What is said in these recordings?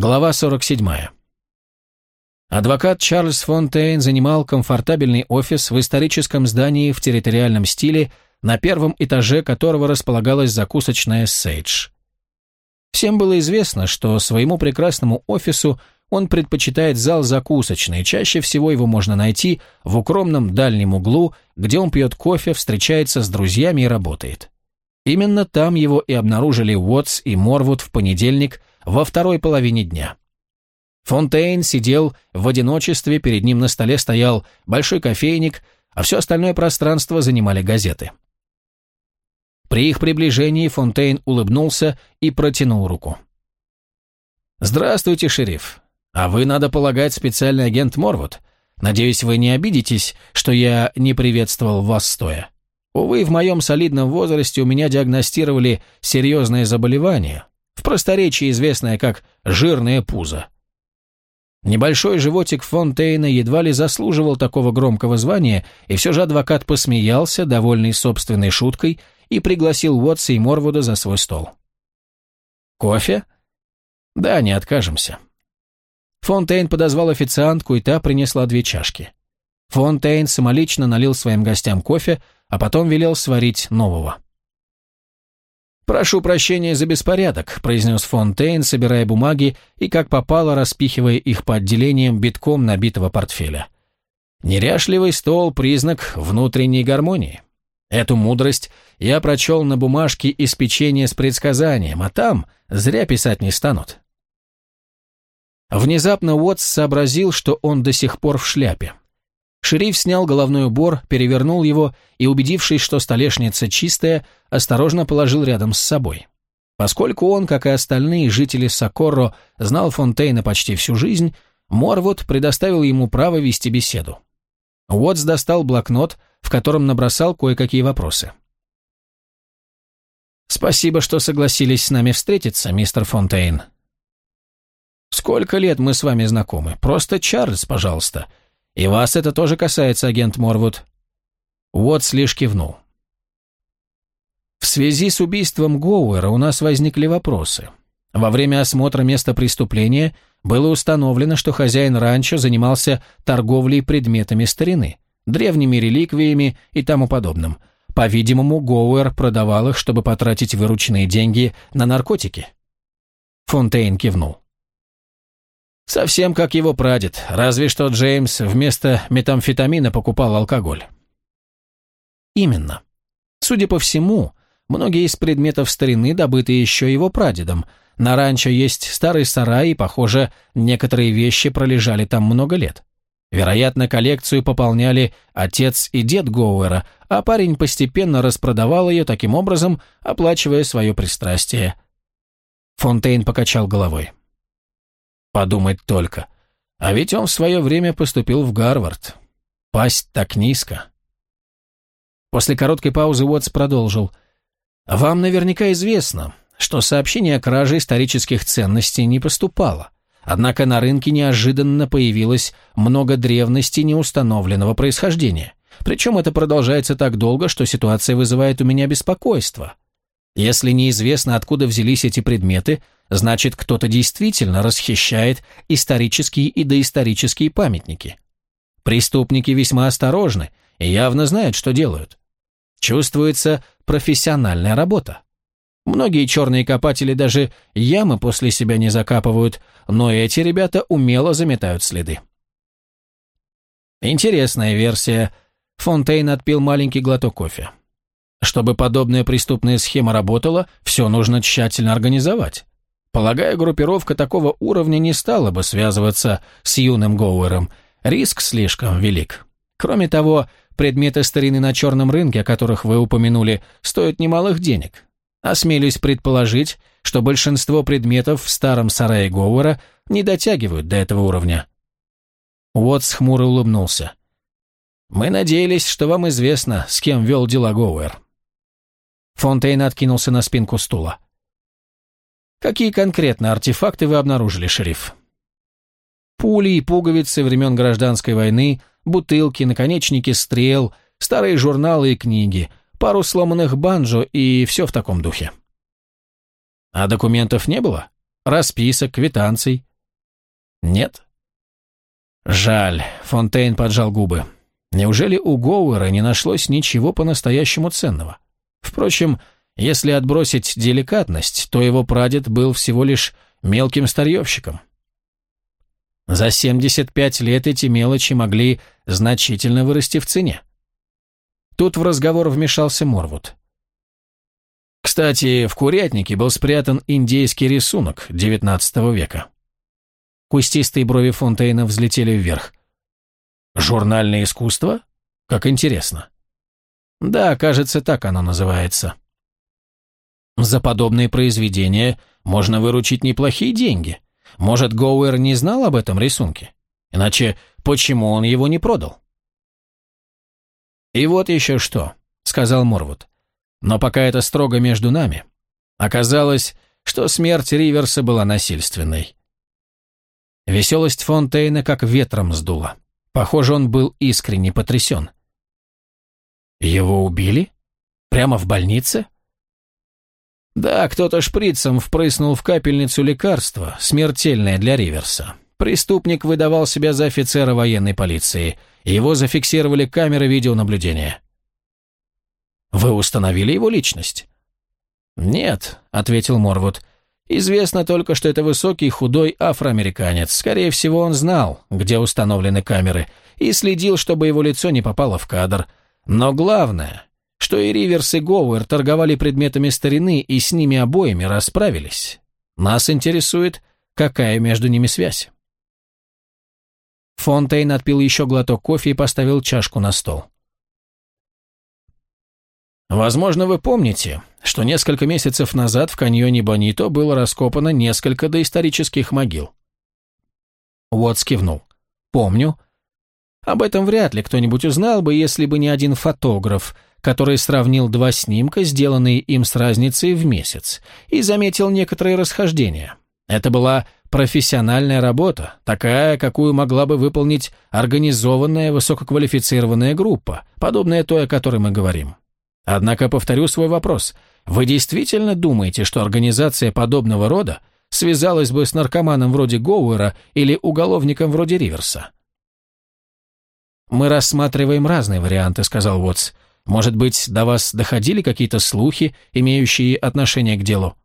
Глава 47. Адвокат Чарльз Фонтейн занимал комфортабельный офис в историческом здании в территориальном стиле, на первом этаже которого располагалась закусочная «Сейдж». Всем было известно, что своему прекрасному офису он предпочитает зал закусочный, чаще всего его можно найти в укромном дальнем углу, где он пьет кофе, встречается с друзьями и работает. Именно там его и обнаружили Уотс и Морвуд в понедельник во второй половине дня. Фонтейн сидел в одиночестве, перед ним на столе стоял большой кофейник, а все остальное пространство занимали газеты. При их приближении Фонтейн улыбнулся и протянул руку. «Здравствуйте, шериф. А вы, надо полагать, специальный агент Морвуд. Надеюсь, вы не обидитесь, что я не приветствовал вас стоя. Увы, в моем солидном возрасте у меня диагностировали серьезное заболевание, в просторечии известное как «жирное пузо». Небольшой животик Фонтейна едва ли заслуживал такого громкого звания, и все же адвокат посмеялся, довольный собственной шуткой, и пригласил Уотса и Морвуда за свой стол. «Кофе?» «Да, не откажемся». Фонтейн подозвал официантку, и та принесла две чашки. Фонтейн самолично налил своим гостям кофе, а потом велел сварить нового. «Прошу прощения за беспорядок», – произнес Фонтейн, собирая бумаги и, как попало, распихивая их по отделениям битком набитого портфеля. «Неряшливый стол – признак внутренней гармонии. Эту мудрость я прочел на бумажке из печенья с предсказанием, а там зря писать не станут». Внезапно Уотс сообразил, что он до сих пор в шляпе. Шериф снял головной убор, перевернул его и, убедившись, что столешница чистая, осторожно положил рядом с собой. Поскольку он, как и остальные жители Сокорро, знал Фонтейна почти всю жизнь, Морвуд предоставил ему право вести беседу. Уотс достал блокнот, в котором набросал кое-какие вопросы. «Спасибо, что согласились с нами встретиться, мистер Фонтейн». «Сколько лет мы с вами знакомы? Просто Чарльз, пожалуйста. «И вас это тоже касается, агент Морвуд?» Уотс лишь кивнул. В связи с убийством Гоуэра у нас возникли вопросы. Во время осмотра места преступления было установлено, что хозяин ранчо занимался торговлей предметами старины, древними реликвиями и тому подобным. По-видимому, Гоуэр продавал их, чтобы потратить вырученные деньги на наркотики. Фонтейн кивнул. Совсем как его прадед, разве что Джеймс вместо метамфетамина покупал алкоголь. Именно. Судя по всему, многие из предметов старины добыты еще его прадедом. На ранчо есть старый сарай, и, похоже, некоторые вещи пролежали там много лет. Вероятно, коллекцию пополняли отец и дед Гоуэра, а парень постепенно распродавал ее таким образом, оплачивая свое пристрастие. Фонтейн покачал головой. Подумать только. А ведь он в свое время поступил в Гарвард. Пасть так низко. После короткой паузы Уотс продолжил. «Вам наверняка известно, что сообщение о краже исторических ценностей не поступало. Однако на рынке неожиданно появилось много древности неустановленного происхождения. Причем это продолжается так долго, что ситуация вызывает у меня беспокойство. Если неизвестно, откуда взялись эти предметы, значит, кто-то действительно расхищает исторические и доисторические памятники. Преступники весьма осторожны и явно знают, что делают. Чувствуется профессиональная работа. Многие черные копатели даже ямы после себя не закапывают, но эти ребята умело заметают следы. Интересная версия. Фонтейн отпил маленький глоток кофе. Чтобы подобная преступная схема работала, все нужно тщательно организовать. Полагаю, группировка такого уровня не стала бы связываться с юным Гоуэром. Риск слишком велик. Кроме того, предметы старины на черном рынке, о которых вы упомянули, стоят немалых денег. Осмелюсь предположить, что большинство предметов в старом сарае Гоуэра не дотягивают до этого уровня. Уотс хмуро улыбнулся. «Мы надеялись, что вам известно, с кем вел дела Гоуэр». Фонтейн откинулся на спинку стула. «Какие конкретно артефакты вы обнаружили, шериф?» Пули и пуговицы времен гражданской войны, бутылки, наконечники стрел, старые журналы и книги, пару сломанных банджо и все в таком духе. А документов не было? Расписок, квитанций? Нет? Жаль, Фонтейн поджал губы. Неужели у Гоуэра не нашлось ничего по-настоящему ценного? Впрочем, если отбросить деликатность, то его прадед был всего лишь мелким старьевщиком. За 75 лет эти мелочи могли значительно вырасти в цене. Тут в разговор вмешался Морвуд. Кстати, в курятнике был спрятан индейский рисунок XIX века. Кустистые брови Фонтейна взлетели вверх. «Журнальное искусство? Как интересно». «Да, кажется, так оно называется». «За подобные произведения можно выручить неплохие деньги. Может, Гоуэр не знал об этом рисунке? Иначе почему он его не продал?» «И вот еще что», — сказал Морвуд. «Но пока это строго между нами. Оказалось, что смерть Риверса была насильственной. Веселость Фонтейна как ветром сдула. Похоже, он был искренне потрясен. «Его убили? Прямо в больнице?» «Да, кто-то шприцем впрыснул в капельницу лекарство, смертельное для Риверса. Преступник выдавал себя за офицера военной полиции. Его зафиксировали камеры видеонаблюдения». «Вы установили его личность?» «Нет», — ответил Морвуд. Известно только, что это высокий, худой афроамериканец. Скорее всего, он знал, где установлены камеры, и следил, чтобы его лицо не попало в кадр. Но главное, что и Риверс, и Гоуэр торговали предметами старины и с ними обоими расправились. Нас интересует, какая между ними связь. Фонтейн отпил еще глоток кофе и поставил чашку на стол. Возможно, вы помните, что несколько месяцев назад в каньоне Бонито было раскопано несколько доисторических могил. Уотс кивнул. «Помню. Об этом вряд ли кто-нибудь узнал бы, если бы не один фотограф, который сравнил два снимка, сделанные им с разницей в месяц, и заметил некоторые расхождения. Это была профессиональная работа, такая, какую могла бы выполнить организованная высококвалифицированная группа, подобная той, о которой мы говорим. Однако повторю свой вопрос. Вы действительно думаете, что организация подобного рода связалась бы с наркоманом вроде Гоуэра или уголовником вроде Риверса? «Мы рассматриваем разные варианты», — сказал Уотс. «Может быть, до вас доходили какие-то слухи, имеющие отношение к делу?»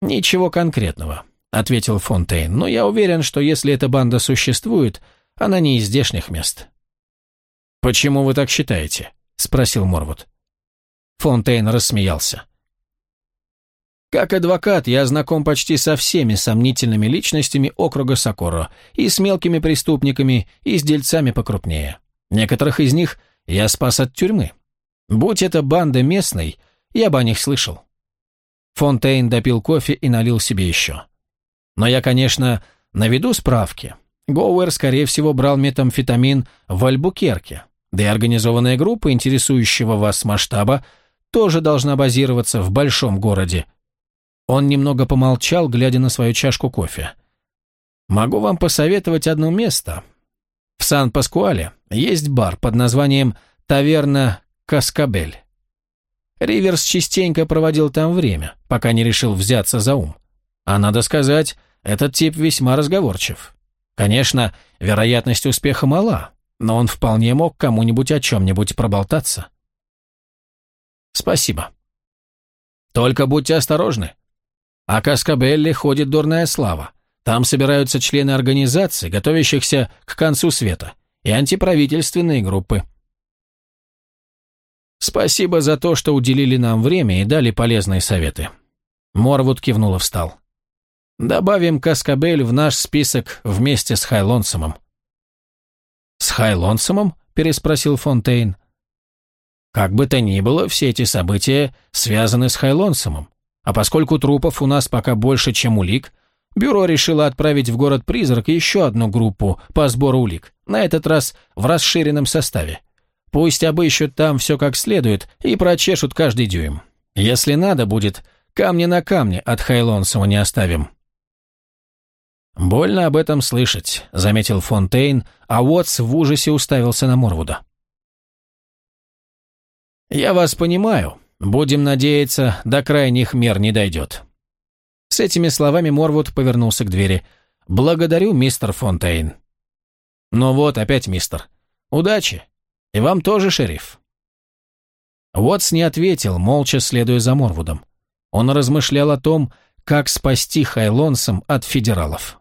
«Ничего конкретного», — ответил Фонтейн, «но я уверен, что если эта банда существует, она не из здешних мест». «Почему вы так считаете?» — спросил Морвуд. Фонтейн рассмеялся. Как адвокат я знаком почти со всеми сомнительными личностями округа Сокоро, и с мелкими преступниками, и с дельцами покрупнее. Некоторых из них я спас от тюрьмы. Будь это банда местной, я бы о них слышал. Фонтейн допил кофе и налил себе еще. Но я, конечно, наведу справки. Гоуэр, скорее всего, брал метамфетамин в Альбукерке, да и организованная группа, интересующего вас масштаба, тоже должна базироваться в большом городе. Он немного помолчал, глядя на свою чашку кофе. Могу вам посоветовать одно место. В Сан-Паскуале есть бар под названием «Таверна Каскабель». Риверс частенько проводил там время, пока не решил взяться за ум. А надо сказать, этот тип весьма разговорчив. Конечно, вероятность успеха мала, но он вполне мог кому-нибудь о чем-нибудь проболтаться. Спасибо. Только будьте осторожны. О Каскабелле ходит дурная слава. Там собираются члены организаций, готовящихся к концу света, и антиправительственные группы. Спасибо за то, что уделили нам время и дали полезные советы. Морвуд кивнул и встал. Добавим Каскабель в наш список вместе с Хайлонсомом. «С Хайлонсомом?» – переспросил Фонтейн. «Как бы то ни было, все эти события связаны с Хайлонсомом, а поскольку трупов у нас пока больше, чем улик, бюро решило отправить в город-призрак еще одну группу по сбору улик, на этот раз в расширенном составе. Пусть обыщут там все как следует и прочешут каждый дюйм. Если надо будет, камни на камне от Хайлонсома не оставим». «Больно об этом слышать», — заметил Фонтейн, а Уотс в ужасе уставился на Морвуда. «Я вас понимаю. Будем надеяться, до крайних мер не дойдет». С этими словами Морвуд повернулся к двери. Благодарю, мистер Фонтейн. Ну вот, опять мистер. Удачи. И вам тоже, шериф. Уотс не ответил, молча следуя за Морвудом. Он размышлял о том, как спасти Хайлонсом от федералов.